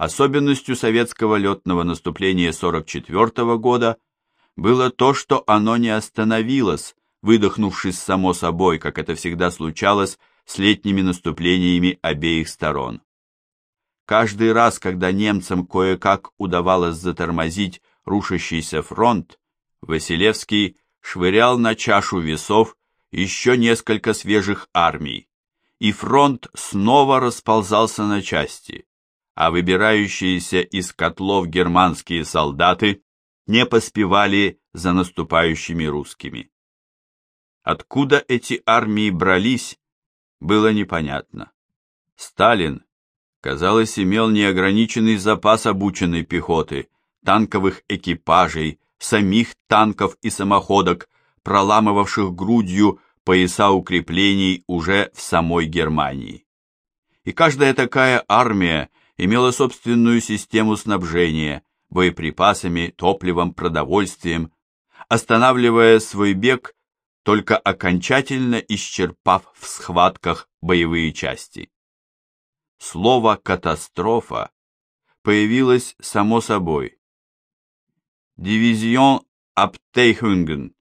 Особенностью советского летного наступления 44 года было то, что оно не остановилось, выдохнувшись само собой, как это всегда случалось с летними наступлениями обеих сторон. Каждый раз, когда немцам кое-как удавалось затормозить рушащийся фронт, Василевский швырял на чашу весов еще несколько свежих армий, и фронт снова расползался на части, а выбирающиеся из котлов германские солдаты не поспевали за наступающими русскими. Откуда эти армии брались, было непонятно. Сталин, казалось, имел неограниченный запас обученной пехоты, танковых экипажей, самих танков и самоходок, проламывавших грудью пояса укреплений уже в самой Германии. И каждая такая армия имела собственную систему снабжения, боеприпасами, топливом, продовольствием, останавливая свой бег только окончательно исчерпав в схватках боевые части. Слово «катастрофа» появилось само собой. Дивизион Абтейхунген,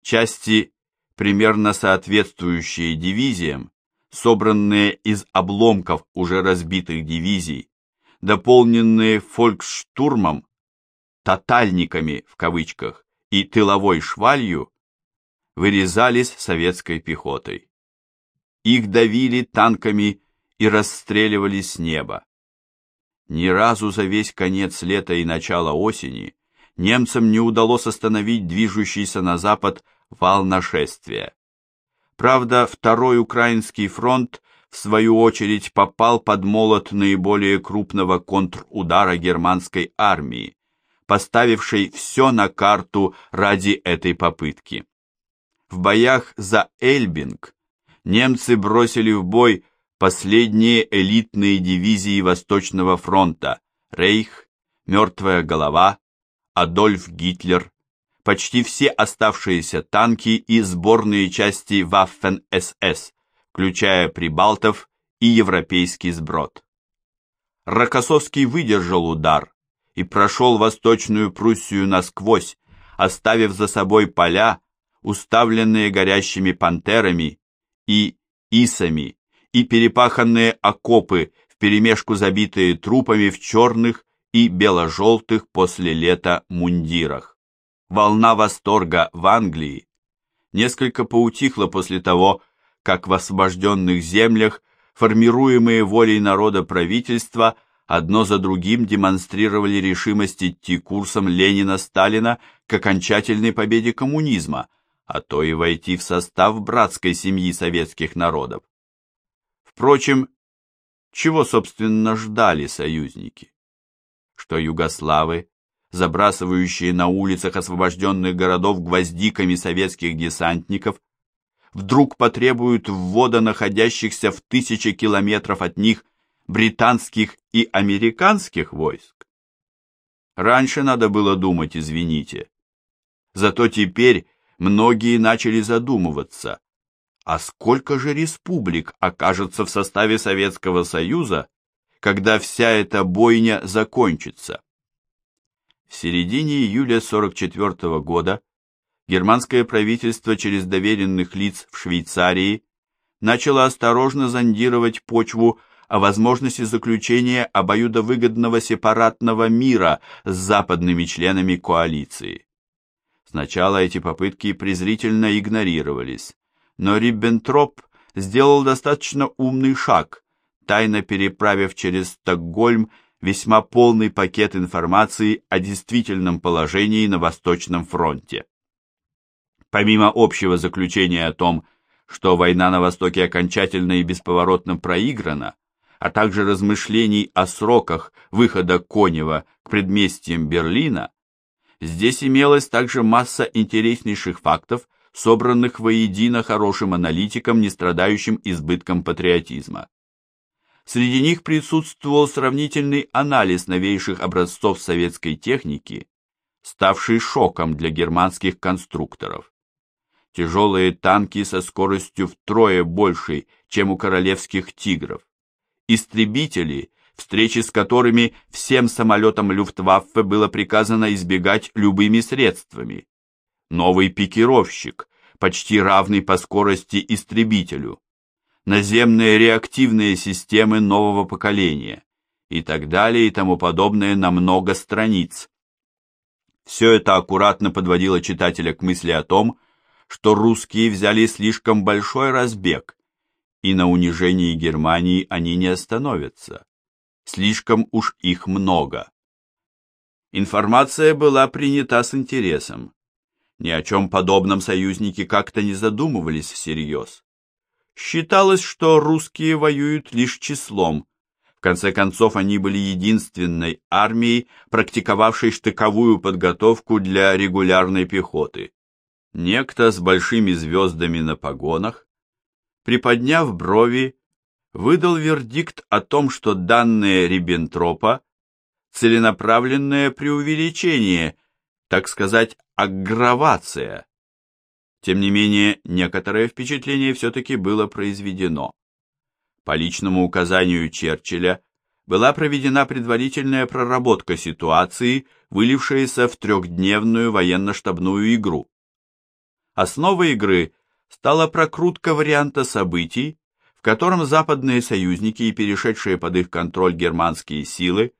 части, примерно соответствующие дивизиям, собранные из обломков уже разбитых дивизий, дополненные фольксштурмом, «тотальниками» в кавычках и тыловой швалью, вырезались советской пехотой. Их давили танками и расстреливали с неба. Ни разу за весь конец лета и начало осени немцам не удалось остановить движущийся на запад вал нашествия. Правда, второй украинский фронт в свою очередь попал под молот наиболее крупного контрудара германской армии, поставившей все на карту ради этой попытки. В боях за Эльбинг немцы бросили в бой последние элитные дивизии Восточного фронта Рейх, Мертвая голова, Адольф Гитлер, почти все оставшиеся танки и сборные части Waffen-СС, включая прибалтов и европейский сброд. Рокоссовский выдержал удар и прошел Восточную Пруссию насквозь, оставив за собой поля, уставленные горящими пантерами и исами, и перепаханные окопы, вперемешку забитые трупами в черных и бело-желтых после лета мундирах. Волна восторга в Англии несколько поутихла после того, как в освобожденных землях формируемые волей народа правительства одно за другим демонстрировали решимость идти курсом Ленина-Сталина к окончательной победе коммунизма, а то и войти в состав братской семьи советских народов. Впрочем, чего, собственно, ждали союзники? Что югославы, забрасывающие на улицах освобожденных городов гвоздиками советских десантников, вдруг потребуют ввода находящихся в тысячи километров от них британских и американских войск? Раньше надо было думать, извините. Зато теперь многие начали задумываться, а сколько же республик окажется в составе Советского Союза, когда вся эта бойня закончится? В середине июля 44 года германское правительство через доверенных лиц в Швейцарии начало осторожно зондировать почву о возможности заключения обоюдовыгодного сепаратного мира с западными членами коалиции. Сначала эти попытки презрительно игнорировались но Риббентроп сделал достаточно умный шаг, тайно переправив через Стокгольм весьма полный пакет информации о действительном положении на Восточном фронте. Помимо общего заключения о том, что война на Востоке окончательно и бесповоротно проиграна, а также размышлений о сроках выхода Конева к предместьям Берлина, здесь имелась также масса интереснейших фактов собранных воедино хорошим аналитиком, не страдающим избытком патриотизма. Среди них присутствовал сравнительный анализ новейших образцов советской техники, ставший шоком для германских конструкторов. Тяжелые танки со скоростью втрое большей, чем у королевских «Тигров», истребители встречи с которыми всем самолетам Люфтваффе было приказано избегать любыми средствами. Новый пикировщик, почти равный по скорости истребителю. Наземные реактивные системы нового поколения и так далее и тому подобное на много страниц. Все это аккуратно подводило читателя к мысли о том, что русские взяли слишком большой разбег, и на унижении Германии они не остановятся. Слишком уж их много. Информация была принята с интересом. Ни о чем подобном союзники как-то не задумывались всерьез. Считалось, что русские воюют лишь числом, конце концов, они были единственной армией, практиковавшей штыковую подготовку для регулярной пехоты. Некто с большими звездами на погонах, приподняв брови, выдал вердикт о том, что данные Риббентропа – целенаправленное преувеличение, так сказать, аггравация. Тем не менее, некоторое впечатление все-таки было произведено. По личному указанию Черчилля была проведена предварительная проработка ситуации, вылившаяся в трехдневную военно-штабную игру. Основой игры стала прокрутка варианта событий, в котором западные союзники и перешедшие под их контроль германские силы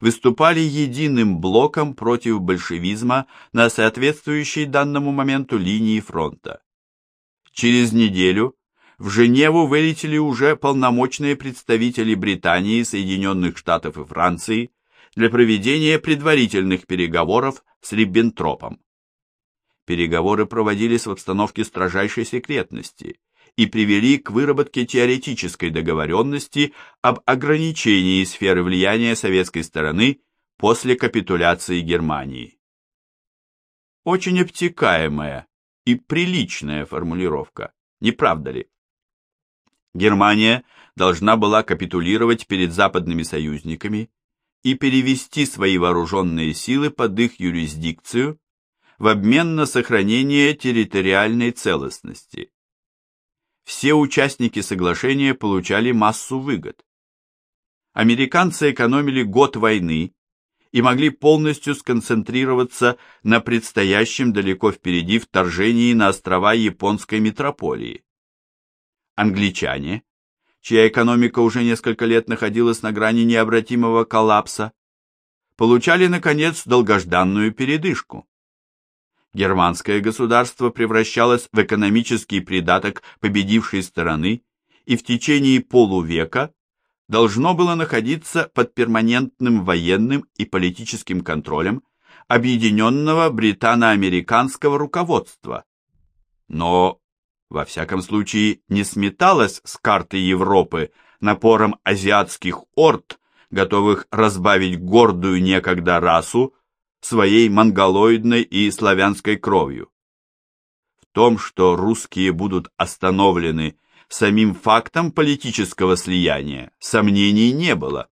выступали единым блоком против большевизма на соответствующей данному моменту линии фронта. Через неделю в Женеву вылетели уже полномочные представители Британии, Соединенных Штатов и Франции для проведения предварительных переговоров с Риббентропом. Переговоры проводились в обстановке строжайшей секретности и привели к выработке теоретической договоренности об ограничении сферы влияния советской стороны после капитуляции Германии. Очень обтекаемая и приличная формулировка, не правда ли? Германия должна была капитулировать перед западными союзниками и перевести свои вооруженные силы под их юрисдикцию в обмен на сохранение территориальной целостности. Все участники соглашения получали массу выгод. Американцы экономили год войны и могли полностью сконцентрироваться на предстоящем далеко впереди вторжении на острова японской метрополии англичане, чья экономика уже несколько лет находилась на грани необратимого коллапса, получали, наконец, долгожданную передышку. Германское государство превращалось в экономический придаток победившей стороны и в течение полувека должно было находиться под перманентным военным и политическим контролем объединенного британо-американского руководства. Но во всяком случае не сметалась с карты Европы напором азиатских орд, готовых разбавить гордую некогда расу своей монголоидной и славянской кровью. В том, что русские будут остановлены самим фактом политического слияния, сомнений не было.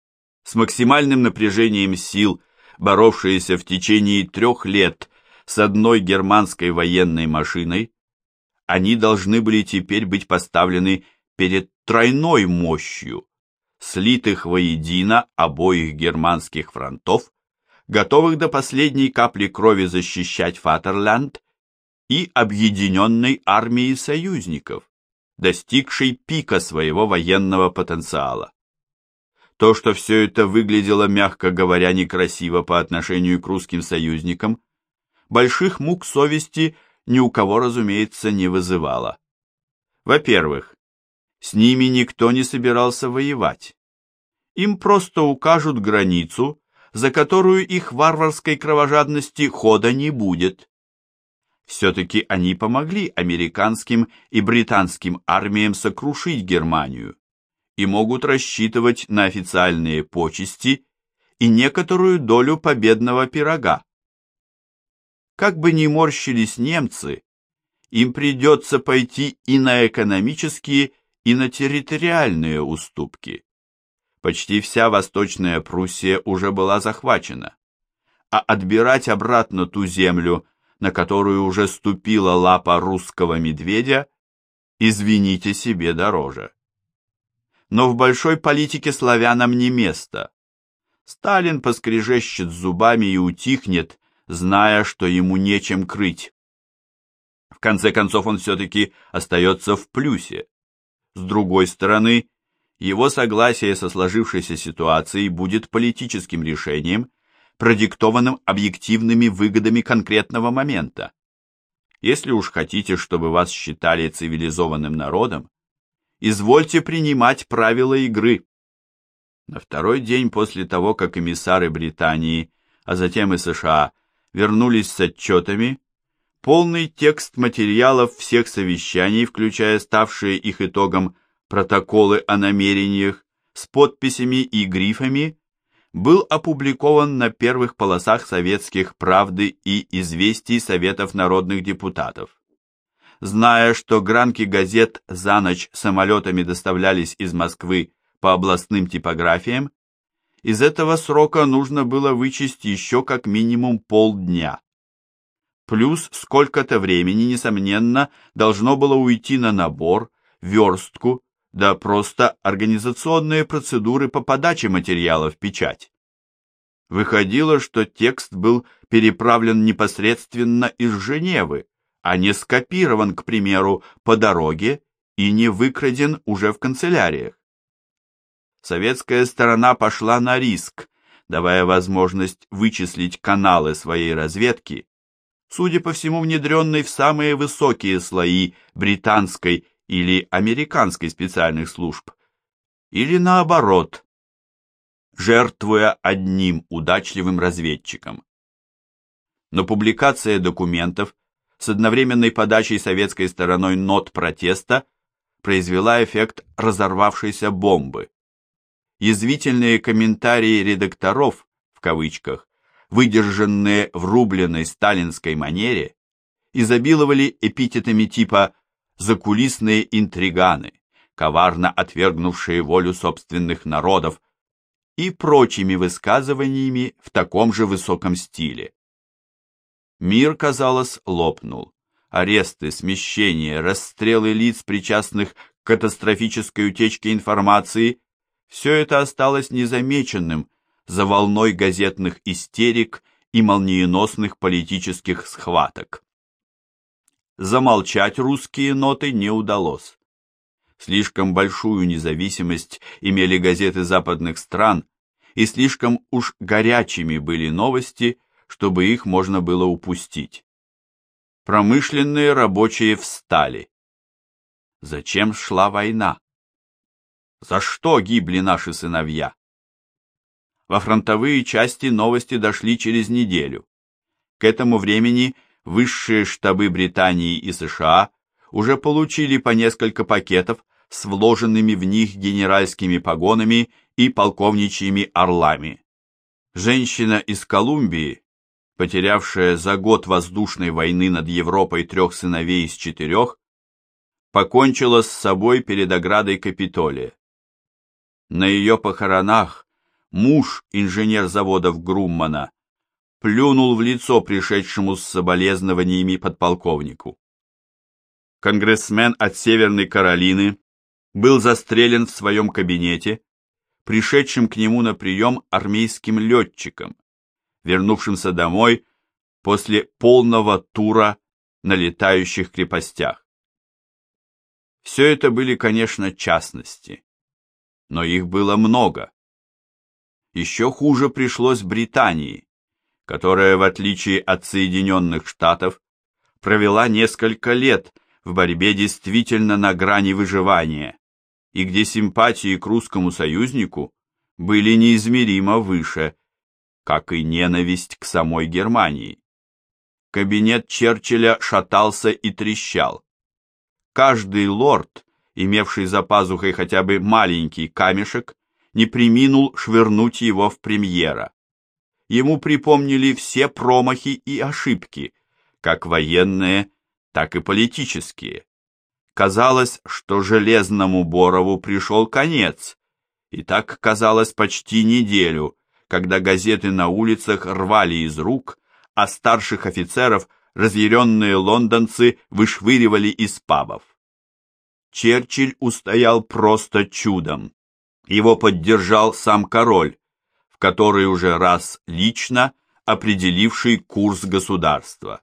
С максимальным напряжением сил, боровшиеся в течение трех лет с одной германской военной машиной, они должны были теперь быть поставлены перед тройной мощью, слитых воедино обоих германских фронтов, готовых до последней капли крови защищать Фатерлянд, и объединенной армии союзников, достигшей пика своего военного потенциала. То, что все это выглядело, мягко говоря, некрасиво по отношению к русским союзникам, больших мук совести – ни у кого, разумеется, не вызывало. Во-первых, с ними никто не собирался воевать. Им просто укажут границу, за которую их варварской кровожадности хода не будет. Все-таки они помогли американским и британским армиям сокрушить Германию и могут рассчитывать на официальные почести и некоторую долю победного пирога. Как бы ни морщились немцы, им придется пойти и на экономические, и на территориальные уступки. Почти вся Восточная Пруссия уже была захвачена, а отбирать обратно ту землю, на которую уже ступила лапа русского медведя, извините себе дороже. но в большой политике славянам не место. Сталин поскрежещет зубами и утихнет, зная, что ему нечем крыть. В конце концов, он все-таки остается в плюсе. С другой стороны, его согласие со сложившейся ситуацией будет политическим решением, продиктованным объективными выгодами конкретного момента. Если уж хотите, чтобы вас считали цивилизованным народом, извольте принимать правила игры. На второй день после того, как эмиссары Британии, а затем и США, вернулись с отчетами, полный текст материалов всех совещаний, включая ставшие их итогом протоколы о намерениях с подписями и грифами, был опубликован на первых полосах советских «Правды» и «Известий» Советов народных депутатов. Зная, что гранки газет за ночь самолетами доставлялись из Москвы по областным типографиям, из этого срока нужно было вычесть еще как минимум полдня. Плюс сколько-то времени, несомненно, должно было уйти на набор, верстку, да просто организационные процедуры по подаче материала в печать. Выходило, что текст был переправлен непосредственно из Женевы, а не скопирован, к примеру, по дороге и не выкраден уже в канцеляриях. Советская сторона пошла на риск, давая возможность вычислить каналы своей разведки, судя по всему, внедренной в самые высокие слои британской или американской специальных служб, или наоборот, жертвуя одним удачливым разведчиком. Но публикация документов с одновременной подачей советской стороной нот протеста произвела эффект разорвавшейся бомбы. Язвительные комментарии редакторов, в кавычках, выдержанные в рубленной сталинской манере, изобиловали эпитетами типа закулисные интриганы, коварно отвергнувшие волю собственных народов, и прочими высказываниями в таком же высоком стиле. Мир, казалось, лопнул. Аресты, смещения, расстрелы лиц, причастных к катастрофической утечке информации, все это осталось незамеченным за волной газетных истерик и молниеносных политических схваток. Замолчать русские ноты не удалось. Слишком большую независимость имели газеты западных стран, и слишком уж горячими были новости, чтобы их можно было упустить. Промышленные рабочие встали. Зачем шла война? За что гибли наши сыновья? Во фронтовые части новости дошли через неделю. К этому времени высшие штабы Британии и США уже получили по несколько пакетов с вложенными в них генеральскими погонами и полковничьими орлами. Женщина из Колумбии, потерявшая за год воздушной войны над Европой трех сыновей из четырех, покончила с собой перед оградой Капитолия. На ее похоронах муж инженер заводов Груммана плюнул в лицо пришедшему с соболезнованиями подполковнику. Конгрессмен от Северной Каролины был застрелен в своем кабинете, пришедшим к нему на прием армейским летчиком, вернувшимся домой после полного тура на летающих крепостях. Все это были, конечно, частности, но их было много. Еще хуже пришлось Британии, которая, в отличие от Соединенных Штатов, провела несколько лет в борьбе действительно на грани выживания, и где симпатии к русскому союзнику были неизмеримо выше, как и ненависть к самой Германии. Кабинет Черчилля шатался и трещал. Каждый лорд, имевший за пазухой хотя бы маленький камешек, не приминул швырнуть его в премьера ему припомнили все промахи и ошибки, как военные, так и политические. Казалось, что Железному Борову пришел конец, и так казалось почти неделю, когда газеты на улицах рвали из рук, а старших офицеров разъяренные лондонцы вышвыривали из пабов. Черчилль устоял просто чудом. Его поддержал сам король, который уже раз лично определивший курс государства.